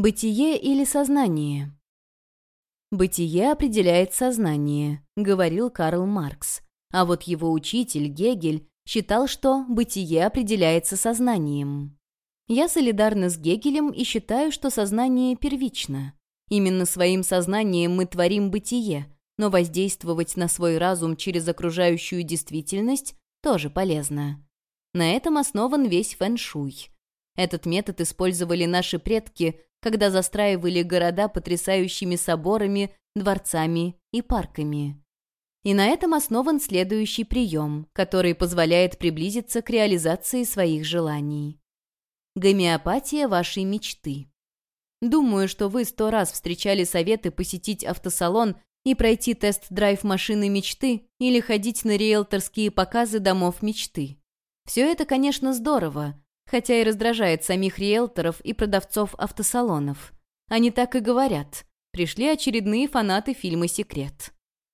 Бытие или сознание? «Бытие определяет сознание», — говорил Карл Маркс. А вот его учитель Гегель считал, что бытие определяется сознанием. Я солидарна с Гегелем и считаю, что сознание первично. Именно своим сознанием мы творим бытие, но воздействовать на свой разум через окружающую действительность тоже полезно. На этом основан весь фэн-шуй. Этот метод использовали наши предки, когда застраивали города потрясающими соборами, дворцами и парками. И на этом основан следующий прием, который позволяет приблизиться к реализации своих желаний. Гомеопатия вашей мечты. Думаю, что вы сто раз встречали советы посетить автосалон и пройти тест-драйв машины мечты или ходить на риэлторские показы домов мечты. Все это, конечно, здорово, хотя и раздражает самих риэлторов и продавцов автосалонов. Они так и говорят. Пришли очередные фанаты фильма «Секрет».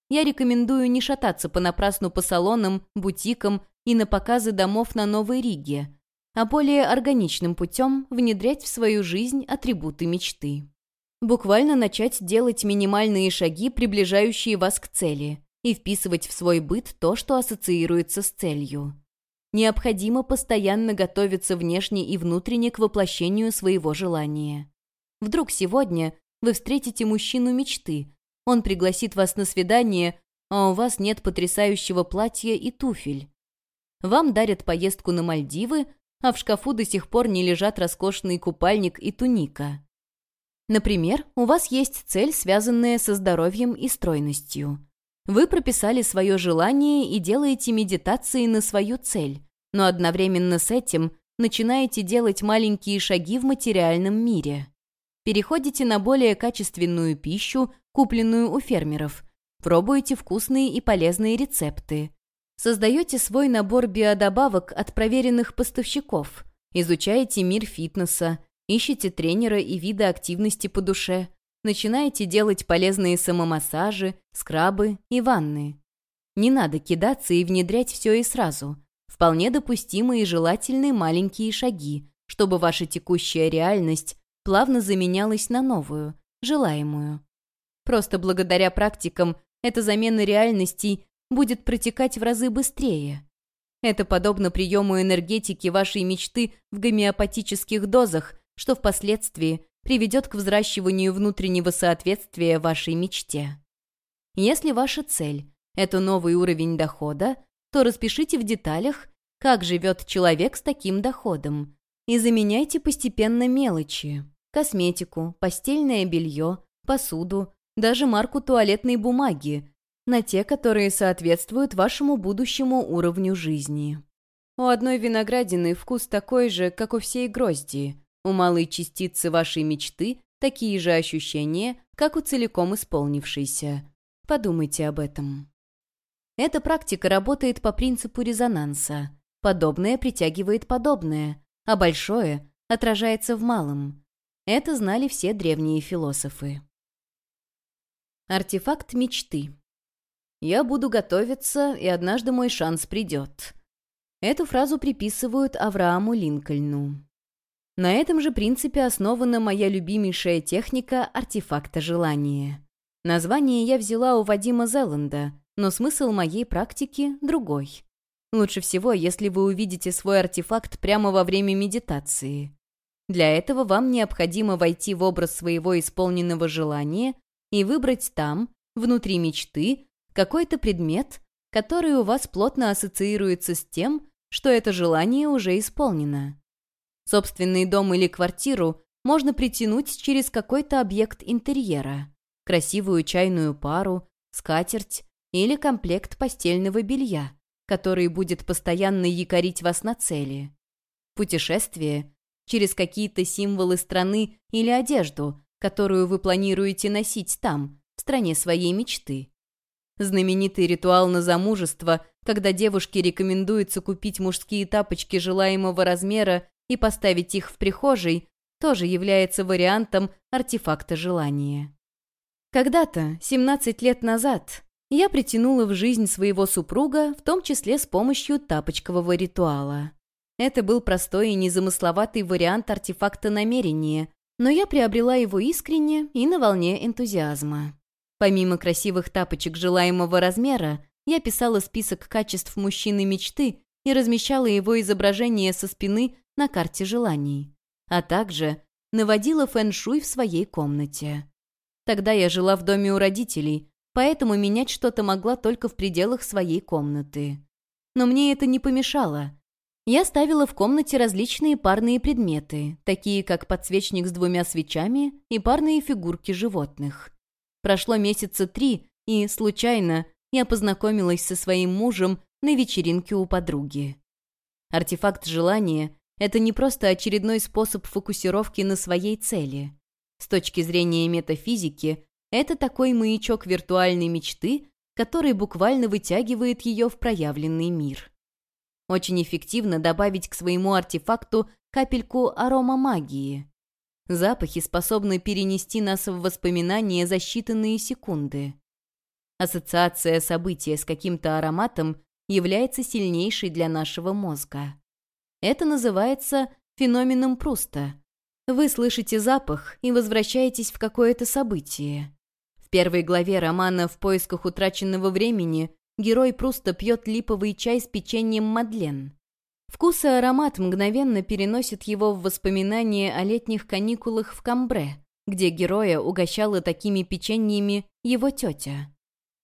Я рекомендую не шататься понапрасну по салонам, бутикам и на показы домов на Новой Риге, а более органичным путем внедрять в свою жизнь атрибуты мечты. Буквально начать делать минимальные шаги, приближающие вас к цели, и вписывать в свой быт то, что ассоциируется с целью. Необходимо постоянно готовиться внешне и внутренне к воплощению своего желания. Вдруг сегодня вы встретите мужчину мечты, он пригласит вас на свидание, а у вас нет потрясающего платья и туфель. Вам дарят поездку на Мальдивы, а в шкафу до сих пор не лежат роскошный купальник и туника. Например, у вас есть цель, связанная со здоровьем и стройностью. Вы прописали свое желание и делаете медитации на свою цель, но одновременно с этим начинаете делать маленькие шаги в материальном мире. Переходите на более качественную пищу, купленную у фермеров. Пробуете вкусные и полезные рецепты. Создаете свой набор биодобавок от проверенных поставщиков. Изучаете мир фитнеса, ищете тренера и виды активности по душе. Начинаете делать полезные самомассажи, скрабы и ванны. Не надо кидаться и внедрять все и сразу. Вполне допустимы и желательны маленькие шаги, чтобы ваша текущая реальность плавно заменялась на новую, желаемую. Просто благодаря практикам эта замена реальностей будет протекать в разы быстрее. Это подобно приему энергетики вашей мечты в гомеопатических дозах, что впоследствии приведет к взращиванию внутреннего соответствия вашей мечте. Если ваша цель – это новый уровень дохода, то распишите в деталях, как живет человек с таким доходом, и заменяйте постепенно мелочи, косметику, постельное белье, посуду, даже марку туалетной бумаги, на те, которые соответствуют вашему будущему уровню жизни. У одной виноградины вкус такой же, как у всей грозди. У малой частицы вашей мечты такие же ощущения, как у целиком исполнившейся. Подумайте об этом. Эта практика работает по принципу резонанса. Подобное притягивает подобное, а большое отражается в малом. Это знали все древние философы. Артефакт мечты. «Я буду готовиться, и однажды мой шанс придет». Эту фразу приписывают Аврааму Линкольну. На этом же принципе основана моя любимейшая техника артефакта желания. Название я взяла у Вадима Зеланда, но смысл моей практики другой. Лучше всего, если вы увидите свой артефакт прямо во время медитации. Для этого вам необходимо войти в образ своего исполненного желания и выбрать там, внутри мечты, какой-то предмет, который у вас плотно ассоциируется с тем, что это желание уже исполнено. Собственный дом или квартиру можно притянуть через какой-то объект интерьера, красивую чайную пару, скатерть или комплект постельного белья, который будет постоянно якорить вас на цели. Путешествие через какие-то символы страны или одежду, которую вы планируете носить там, в стране своей мечты. Знаменитый ритуал на замужество, когда девушке рекомендуется купить мужские тапочки желаемого размера и поставить их в прихожей, тоже является вариантом артефакта желания. Когда-то, 17 лет назад, я притянула в жизнь своего супруга, в том числе с помощью тапочкового ритуала. Это был простой и незамысловатый вариант артефакта намерения, Но я приобрела его искренне и на волне энтузиазма. Помимо красивых тапочек желаемого размера, я писала список качеств мужчины мечты и размещала его изображение со спины на карте желаний, а также наводила фэн-шуй в своей комнате. Тогда я жила в доме у родителей, поэтому менять что-то могла только в пределах своей комнаты. Но мне это не помешало. Я ставила в комнате различные парные предметы, такие как подсвечник с двумя свечами и парные фигурки животных. Прошло месяца три, и, случайно, я познакомилась со своим мужем на вечеринке у подруги. Артефакт желания — это не просто очередной способ фокусировки на своей цели. С точки зрения метафизики, это такой маячок виртуальной мечты, который буквально вытягивает ее в проявленный мир. Очень эффективно добавить к своему артефакту капельку арома магии. Запахи способны перенести нас в воспоминания за считанные секунды. Ассоциация события с каким-то ароматом является сильнейшей для нашего мозга. Это называется феноменом Пруста. Вы слышите запах и возвращаетесь в какое-то событие. В первой главе романа «В поисках утраченного времени» герой Пруста пьет липовый чай с печеньем Мадлен. Вкус и аромат мгновенно переносят его в воспоминания о летних каникулах в Камбре, где героя угощала такими печеньями его тетя.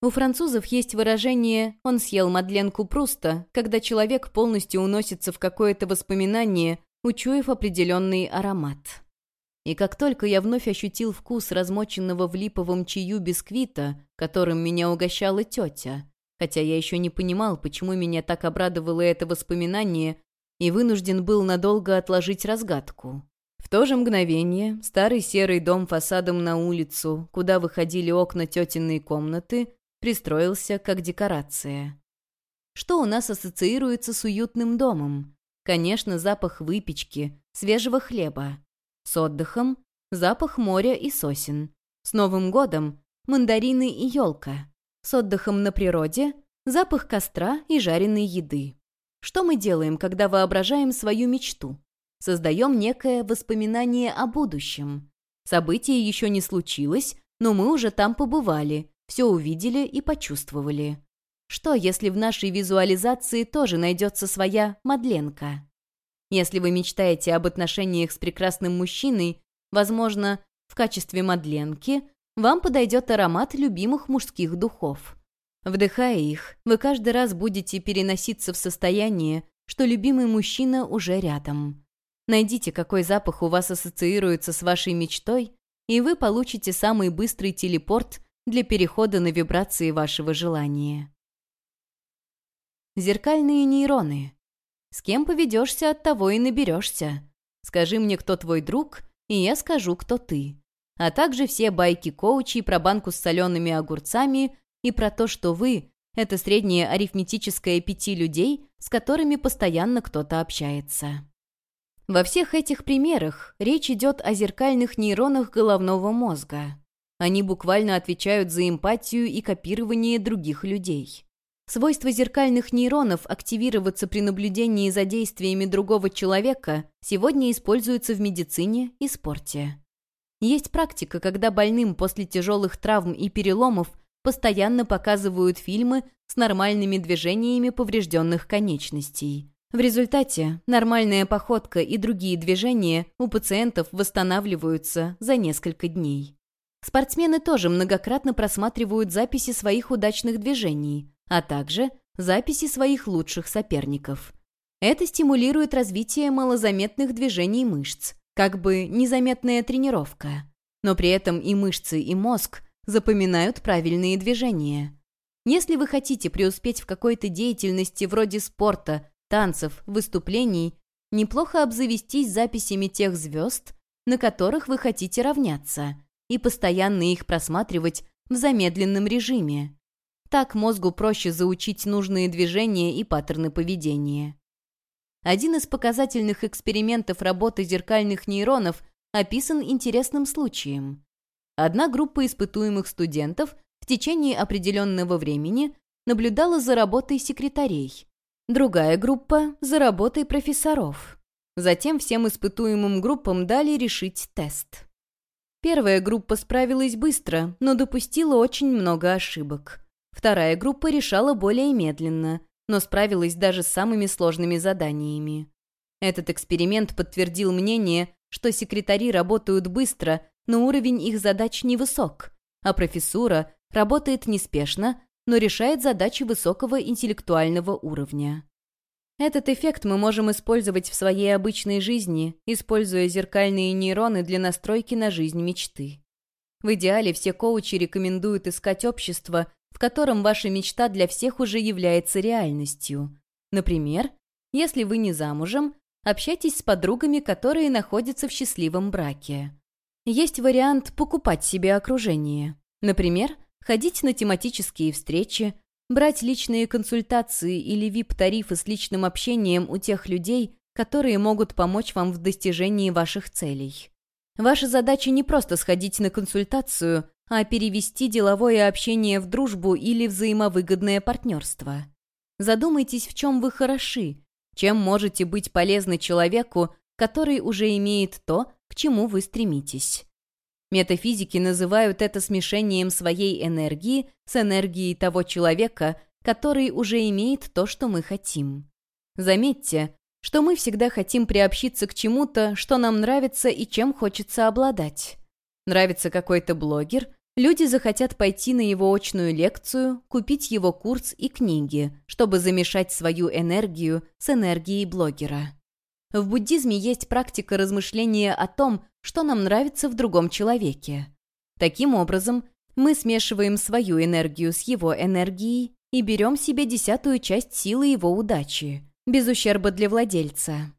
У французов есть выражение «он съел Мадленку Пруста», когда человек полностью уносится в какое-то воспоминание, учуяв определенный аромат. И как только я вновь ощутил вкус размоченного в липовом чаю бисквита, которым меня угощала тетя, хотя я еще не понимал, почему меня так обрадовало это воспоминание, и вынужден был надолго отложить разгадку. В то же мгновение старый серый дом фасадом на улицу, куда выходили окна тетиной комнаты, пристроился как декорация. Что у нас ассоциируется с уютным домом? Конечно, запах выпечки, свежего хлеба. С отдыхом – запах моря и сосен. С Новым годом – мандарины и елка. С отдыхом на природе – запах костра и жареной еды. Что мы делаем, когда воображаем свою мечту? Создаем некое воспоминание о будущем. Событие еще не случилось, но мы уже там побывали, все увидели и почувствовали. Что, если в нашей визуализации тоже найдется своя Мадленка? Если вы мечтаете об отношениях с прекрасным мужчиной, возможно, в качестве Мадленки, вам подойдет аромат любимых мужских духов. Вдыхая их, вы каждый раз будете переноситься в состояние, что любимый мужчина уже рядом. Найдите, какой запах у вас ассоциируется с вашей мечтой, и вы получите самый быстрый телепорт для перехода на вибрации вашего желания. Зеркальные нейроны. С кем поведешься, от того и наберешься. Скажи мне, кто твой друг, и я скажу, кто ты. А также все байки коучей про банку с солеными огурцами и про то, что вы — это среднее арифметическое пяти людей, с которыми постоянно кто-то общается. Во всех этих примерах речь идет о зеркальных нейронах головного мозга. Они буквально отвечают за эмпатию и копирование других людей. Свойство зеркальных нейронов активироваться при наблюдении за действиями другого человека сегодня используется в медицине и спорте. Есть практика, когда больным после тяжелых травм и переломов постоянно показывают фильмы с нормальными движениями поврежденных конечностей. В результате нормальная походка и другие движения у пациентов восстанавливаются за несколько дней. Спортсмены тоже многократно просматривают записи своих удачных движений, а также записи своих лучших соперников. Это стимулирует развитие малозаметных движений мышц, как бы незаметная тренировка. Но при этом и мышцы, и мозг запоминают правильные движения. Если вы хотите преуспеть в какой-то деятельности вроде спорта, танцев, выступлений, неплохо обзавестись записями тех звезд, на которых вы хотите равняться – и постоянно их просматривать в замедленном режиме. Так мозгу проще заучить нужные движения и паттерны поведения. Один из показательных экспериментов работы зеркальных нейронов описан интересным случаем. Одна группа испытуемых студентов в течение определенного времени наблюдала за работой секретарей. Другая группа – за работой профессоров. Затем всем испытуемым группам дали решить тест. Первая группа справилась быстро, но допустила очень много ошибок. Вторая группа решала более медленно, но справилась даже с самыми сложными заданиями. Этот эксперимент подтвердил мнение, что секретари работают быстро, но уровень их задач невысок, а профессура работает неспешно, но решает задачи высокого интеллектуального уровня. Этот эффект мы можем использовать в своей обычной жизни, используя зеркальные нейроны для настройки на жизнь мечты. В идеале все коучи рекомендуют искать общество, в котором ваша мечта для всех уже является реальностью. Например, если вы не замужем, общайтесь с подругами, которые находятся в счастливом браке. Есть вариант покупать себе окружение. Например, ходить на тематические встречи, брать личные консультации или VIP-тарифы с личным общением у тех людей, которые могут помочь вам в достижении ваших целей. Ваша задача не просто сходить на консультацию, а перевести деловое общение в дружбу или взаимовыгодное партнерство. Задумайтесь, в чем вы хороши, чем можете быть полезны человеку, который уже имеет то, к чему вы стремитесь. Метафизики называют это смешением своей энергии с энергией того человека, который уже имеет то, что мы хотим. Заметьте, что мы всегда хотим приобщиться к чему-то, что нам нравится и чем хочется обладать. Нравится какой-то блогер, люди захотят пойти на его очную лекцию, купить его курс и книги, чтобы замешать свою энергию с энергией блогера. В буддизме есть практика размышления о том, что нам нравится в другом человеке. Таким образом, мы смешиваем свою энергию с его энергией и берем себе десятую часть силы его удачи, без ущерба для владельца.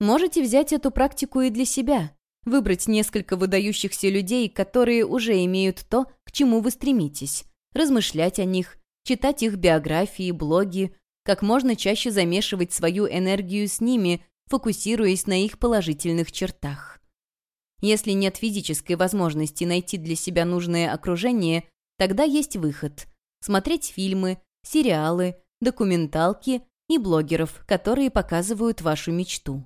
Можете взять эту практику и для себя, выбрать несколько выдающихся людей, которые уже имеют то, к чему вы стремитесь, размышлять о них, читать их биографии, блоги, как можно чаще замешивать свою энергию с ними, фокусируясь на их положительных чертах. Если нет физической возможности найти для себя нужное окружение, тогда есть выход – смотреть фильмы, сериалы, документалки и блогеров, которые показывают вашу мечту.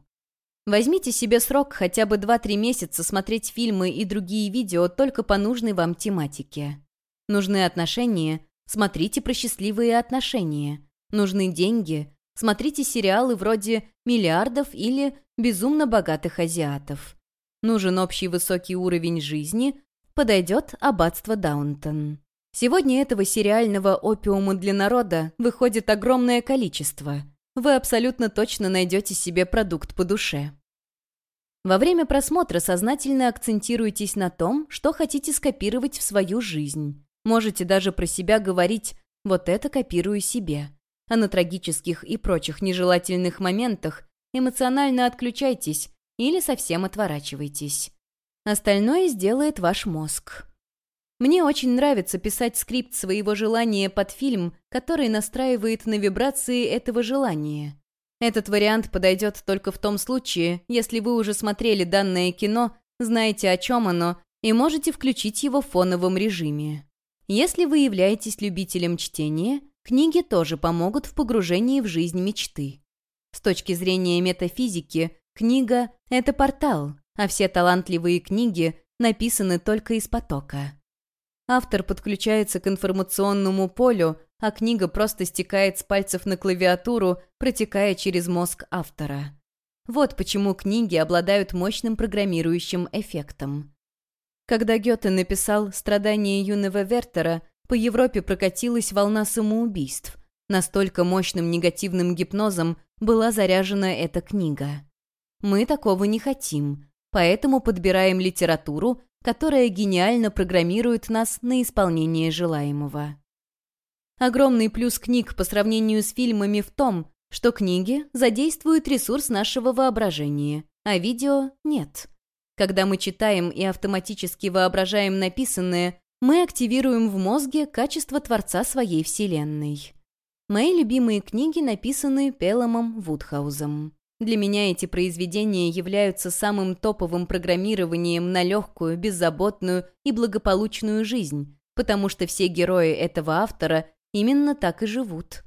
Возьмите себе срок хотя бы 2-3 месяца смотреть фильмы и другие видео только по нужной вам тематике. Нужны отношения – смотрите про счастливые отношения. Нужны деньги Смотрите сериалы вроде «Миллиардов» или «Безумно богатых азиатов». Нужен общий высокий уровень жизни, подойдет аббатство Даунтон. Сегодня этого сериального опиума для народа выходит огромное количество. Вы абсолютно точно найдете себе продукт по душе. Во время просмотра сознательно акцентируйтесь на том, что хотите скопировать в свою жизнь. Можете даже про себя говорить «вот это копирую себе» а на трагических и прочих нежелательных моментах эмоционально отключайтесь или совсем отворачивайтесь. Остальное сделает ваш мозг. Мне очень нравится писать скрипт своего желания под фильм, который настраивает на вибрации этого желания. Этот вариант подойдет только в том случае, если вы уже смотрели данное кино, знаете, о чем оно, и можете включить его в фоновом режиме. Если вы являетесь любителем чтения, Книги тоже помогут в погружении в жизнь мечты. С точки зрения метафизики, книга — это портал, а все талантливые книги написаны только из потока. Автор подключается к информационному полю, а книга просто стекает с пальцев на клавиатуру, протекая через мозг автора. Вот почему книги обладают мощным программирующим эффектом. Когда Гёте написал «Страдания юного Вертера», по Европе прокатилась волна самоубийств. Настолько мощным негативным гипнозом была заряжена эта книга. Мы такого не хотим, поэтому подбираем литературу, которая гениально программирует нас на исполнение желаемого. Огромный плюс книг по сравнению с фильмами в том, что книги задействуют ресурс нашего воображения, а видео — нет. Когда мы читаем и автоматически воображаем написанное, мы активируем в мозге качество Творца своей Вселенной. Мои любимые книги написаны Пеломом Вудхаузом. Для меня эти произведения являются самым топовым программированием на легкую, беззаботную и благополучную жизнь, потому что все герои этого автора именно так и живут.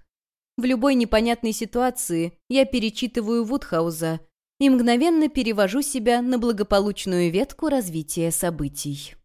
В любой непонятной ситуации я перечитываю Вудхауза, и мгновенно перевожу себя на благополучную ветку развития событий.